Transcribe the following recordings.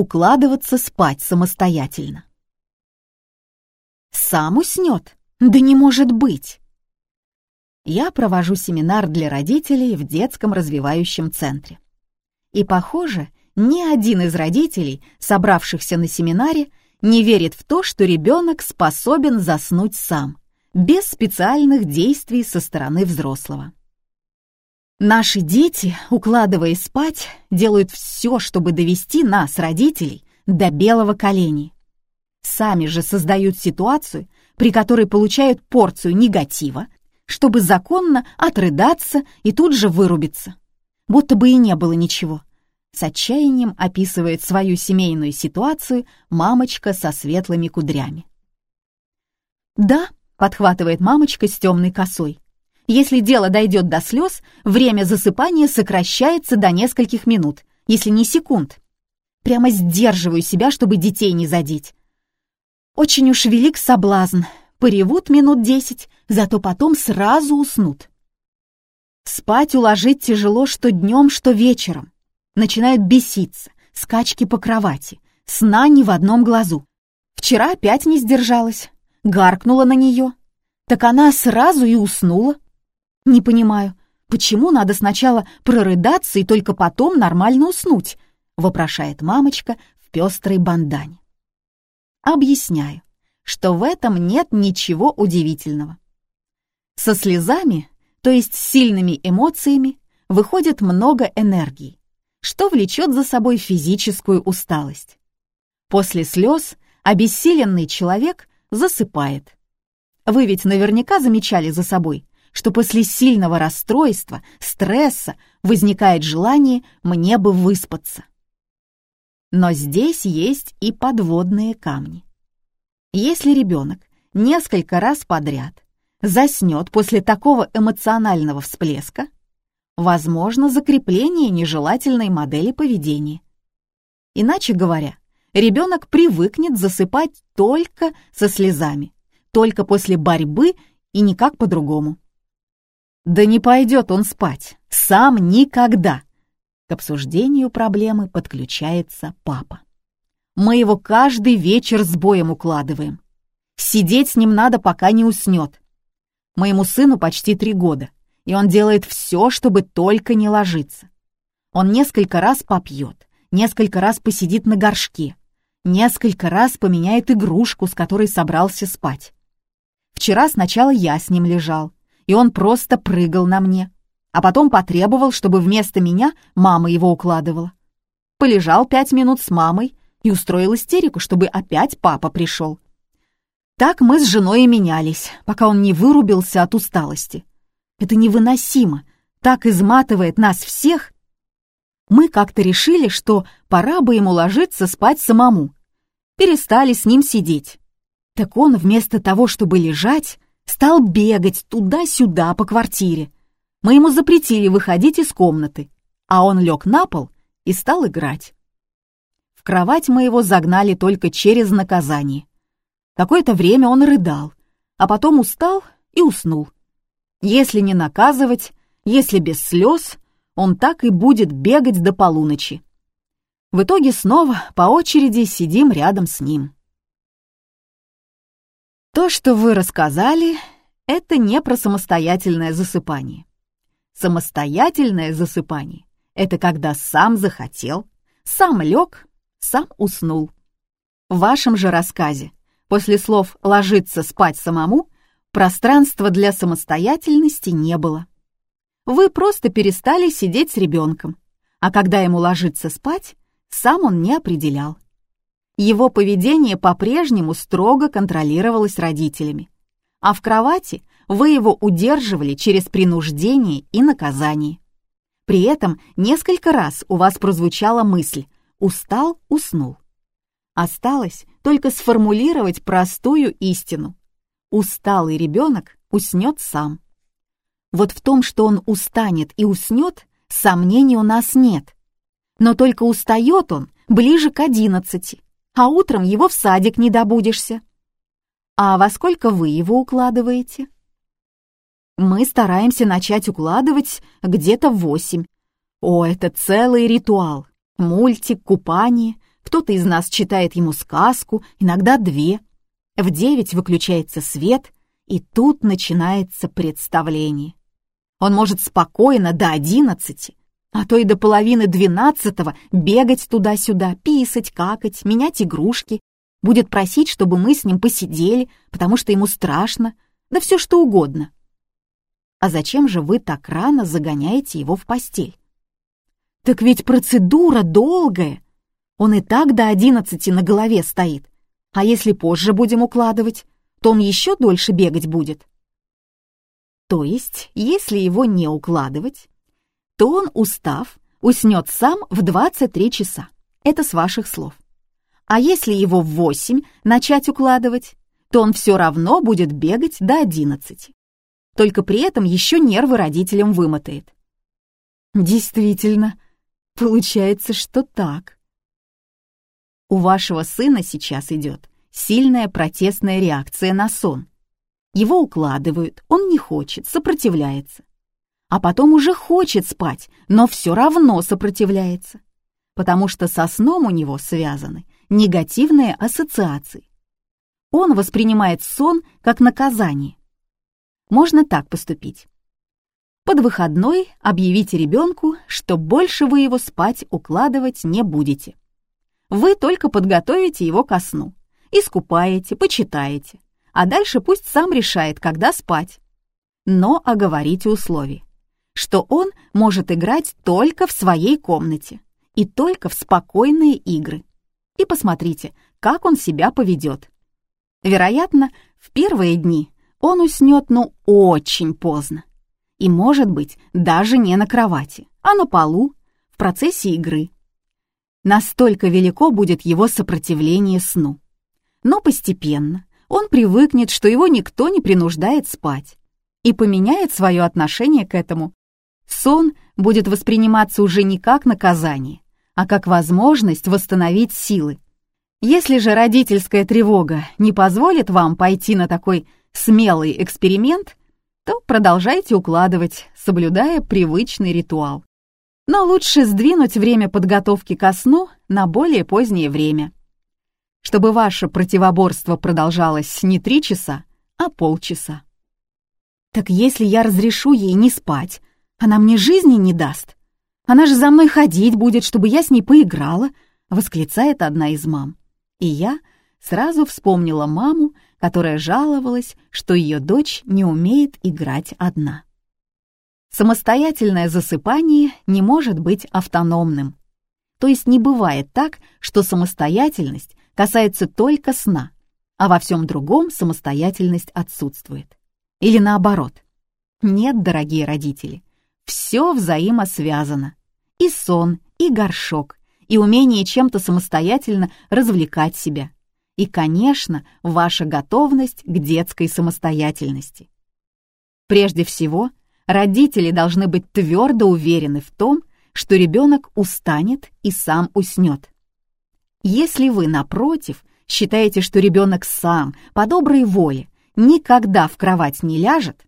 укладываться спать самостоятельно. Сам уснет? Да не может быть! Я провожу семинар для родителей в детском развивающем центре. И, похоже, ни один из родителей, собравшихся на семинаре, не верит в то, что ребенок способен заснуть сам, без специальных действий со стороны взрослого. Наши дети, укладываясь спать, делают все, чтобы довести нас, родителей, до белого колени. Сами же создают ситуацию, при которой получают порцию негатива, чтобы законно отрыдаться и тут же вырубиться. Будто бы и не было ничего. С отчаянием описывает свою семейную ситуацию мамочка со светлыми кудрями. «Да», — подхватывает мамочка с темной косой, «если дело дойдет до слез, время засыпания сокращается до нескольких минут, если не секунд. Прямо сдерживаю себя, чтобы детей не задеть. Очень уж велик соблазн, поревут минут десять, зато потом сразу уснут. Спать уложить тяжело что днем, что вечером начинают беситься, скачки по кровати, сна ни в одном глазу. Вчера опять не сдержалась, гаркнула на нее. Так она сразу и уснула. Не понимаю, почему надо сначала прорыдаться и только потом нормально уснуть, вопрошает мамочка в пестрой бандане. Объясняю, что в этом нет ничего удивительного. Со слезами, то есть сильными эмоциями, выходит много энергии что влечет за собой физическую усталость. После слез обессиленный человек засыпает. Вы ведь наверняка замечали за собой, что после сильного расстройства, стресса возникает желание «мне бы выспаться». Но здесь есть и подводные камни. Если ребенок несколько раз подряд заснет после такого эмоционального всплеска, возможно закрепление нежелательной модели поведения. Иначе говоря, ребенок привыкнет засыпать только со слезами, только после борьбы и никак по-другому. Да не пойдет он спать, сам никогда. К обсуждению проблемы подключается папа. Мы его каждый вечер с боем укладываем. Сидеть с ним надо, пока не уснет. Моему сыну почти три года — и он делает все, чтобы только не ложиться. Он несколько раз попьет, несколько раз посидит на горшке, несколько раз поменяет игрушку, с которой собрался спать. Вчера сначала я с ним лежал, и он просто прыгал на мне, а потом потребовал, чтобы вместо меня мама его укладывала. Полежал пять минут с мамой и устроил истерику, чтобы опять папа пришел. Так мы с женой и менялись, пока он не вырубился от усталости. Это невыносимо, так изматывает нас всех. Мы как-то решили, что пора бы ему ложиться спать самому. Перестали с ним сидеть. Так он вместо того, чтобы лежать, стал бегать туда-сюда по квартире. Мы ему запретили выходить из комнаты, а он лег на пол и стал играть. В кровать мы его загнали только через наказание. Какое-то время он рыдал, а потом устал и уснул. Если не наказывать, если без слез, он так и будет бегать до полуночи. В итоге снова по очереди сидим рядом с ним. То, что вы рассказали, это не про самостоятельное засыпание. Самостоятельное засыпание — это когда сам захотел, сам лег, сам уснул. В вашем же рассказе после слов «ложиться спать самому» Пространства для самостоятельности не было. Вы просто перестали сидеть с ребенком, а когда ему ложиться спать, сам он не определял. Его поведение по-прежнему строго контролировалось родителями, а в кровати вы его удерживали через принуждение и наказание. При этом несколько раз у вас прозвучала мысль «устал, уснул». Осталось только сформулировать простую истину. Усталый ребенок уснет сам. Вот в том, что он устанет и уснет, сомнений у нас нет. Но только устает он ближе к одиннадцати, а утром его в садик не добудешься. А во сколько вы его укладываете? Мы стараемся начать укладывать где-то в восемь. О, это целый ритуал. Мультик, купание, кто-то из нас читает ему сказку, иногда две. В девять выключается свет, и тут начинается представление. Он может спокойно до одиннадцати, а то и до половины двенадцатого бегать туда-сюда, писать, какать, менять игрушки, будет просить, чтобы мы с ним посидели, потому что ему страшно, да все что угодно. А зачем же вы так рано загоняете его в постель? Так ведь процедура долгая. Он и так до одиннадцати на голове стоит. А если позже будем укладывать, то он еще дольше бегать будет. То есть, если его не укладывать, то он, устав, уснет сам в 23 часа. Это с ваших слов. А если его в 8 начать укладывать, то он все равно будет бегать до 11. Только при этом еще нервы родителям вымотает. Действительно, получается, что так. У вашего сына сейчас идет сильная протестная реакция на сон. Его укладывают, он не хочет, сопротивляется. А потом уже хочет спать, но все равно сопротивляется. Потому что со сном у него связаны негативные ассоциации. Он воспринимает сон как наказание. Можно так поступить. Под выходной объявите ребенку, что больше вы его спать укладывать не будете. Вы только подготовите его ко сну, искупаете, почитаете, а дальше пусть сам решает, когда спать. Но оговорите условия, что он может играть только в своей комнате и только в спокойные игры. И посмотрите, как он себя поведет. Вероятно, в первые дни он уснет, ну, очень поздно. И, может быть, даже не на кровати, а на полу, в процессе игры. Настолько велико будет его сопротивление сну. Но постепенно, он привыкнет, что его никто не принуждает спать, и поменяет свое отношение к этому. Сон будет восприниматься уже не как наказание, а как возможность восстановить силы. Если же родительская тревога не позволит вам пойти на такой смелый эксперимент, то продолжайте укладывать, соблюдая привычный ритуал. Но лучше сдвинуть время подготовки ко сну на более позднее время чтобы ваше противоборство продолжалось не три часа, а полчаса. Так если я разрешу ей не спать, она мне жизни не даст. Она же за мной ходить будет, чтобы я с ней поиграла, восклицает одна из мам. И я сразу вспомнила маму, которая жаловалась, что ее дочь не умеет играть одна. Самостоятельное засыпание не может быть автономным. То есть не бывает так, что самостоятельность касается только сна, а во всем другом самостоятельность отсутствует. Или наоборот. Нет, дорогие родители, все взаимосвязано. И сон, и горшок, и умение чем-то самостоятельно развлекать себя. И, конечно, ваша готовность к детской самостоятельности. Прежде всего, родители должны быть твердо уверены в том, что ребенок устанет и сам уснет. Если вы, напротив, считаете, что ребенок сам, по доброй воле, никогда в кровать не ляжет,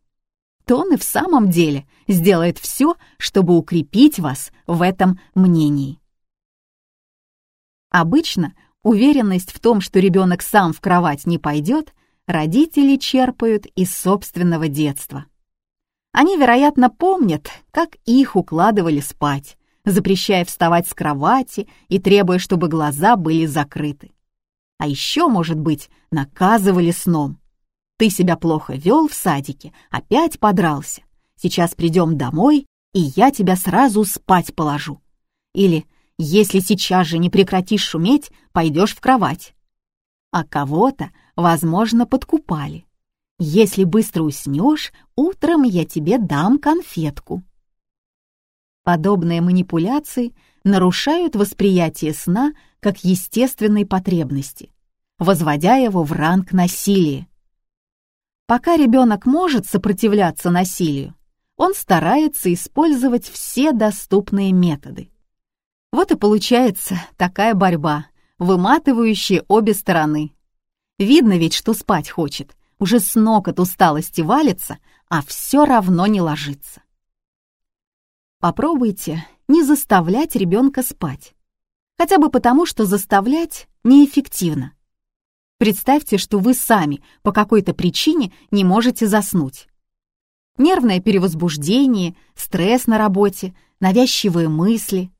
то он и в самом деле сделает все, чтобы укрепить вас в этом мнении. Обычно уверенность в том, что ребенок сам в кровать не пойдет, родители черпают из собственного детства. Они, вероятно, помнят, как их укладывали спать, запрещая вставать с кровати и требуя, чтобы глаза были закрыты. А еще, может быть, наказывали сном. Ты себя плохо вел в садике, опять подрался. Сейчас придем домой, и я тебя сразу спать положу. Или, если сейчас же не прекратишь шуметь, пойдешь в кровать. А кого-то, возможно, подкупали. Если быстро уснешь, утром я тебе дам конфетку. Подобные манипуляции нарушают восприятие сна как естественной потребности, возводя его в ранг насилия. Пока ребенок может сопротивляться насилию, он старается использовать все доступные методы. Вот и получается такая борьба, выматывающая обе стороны. Видно ведь, что спать хочет, уже с ног от усталости валится, а все равно не ложится. Попробуйте не заставлять ребенка спать. Хотя бы потому, что заставлять неэффективно. Представьте, что вы сами по какой-то причине не можете заснуть. Нервное перевозбуждение, стресс на работе, навязчивые мысли.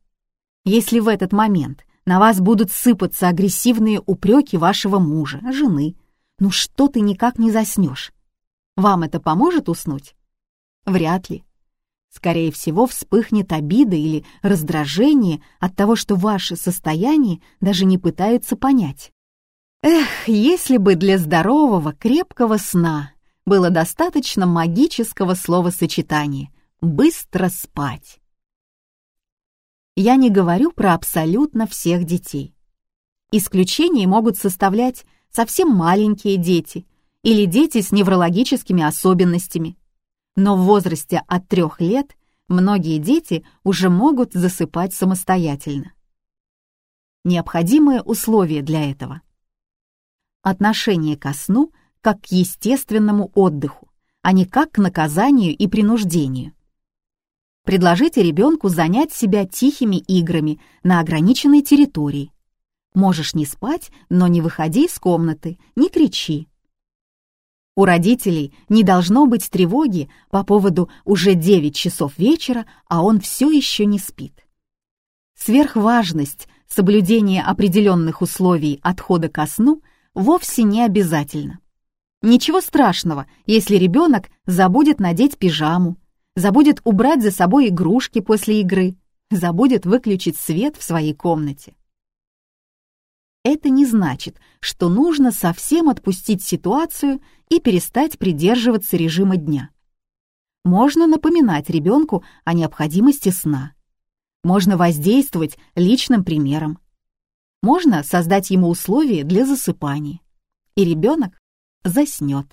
Если в этот момент на вас будут сыпаться агрессивные упреки вашего мужа, жены, ну что ты никак не заснешь? Вам это поможет уснуть? Вряд ли. Скорее всего, вспыхнет обида или раздражение от того, что ваше состояние даже не пытаются понять. Эх, если бы для здорового, крепкого сна было достаточно магического словосочетания «быстро спать». Я не говорю про абсолютно всех детей. Исключения могут составлять совсем маленькие дети или дети с неврологическими особенностями. Но в возрасте от трех лет многие дети уже могут засыпать самостоятельно. Необходимые условия для этого. Отношение ко сну как к естественному отдыху, а не как к наказанию и принуждению. Предложите ребенку занять себя тихими играми на ограниченной территории. Можешь не спать, но не выходи из комнаты, не кричи. У родителей не должно быть тревоги по поводу уже 9 часов вечера, а он все еще не спит. Сверхважность соблюдения определенных условий отхода ко сну вовсе не обязательно. Ничего страшного, если ребенок забудет надеть пижаму, забудет убрать за собой игрушки после игры, забудет выключить свет в своей комнате. Это не значит, что нужно совсем отпустить ситуацию и перестать придерживаться режима дня. Можно напоминать ребенку о необходимости сна. Можно воздействовать личным примером. Можно создать ему условия для засыпания. И ребенок заснет.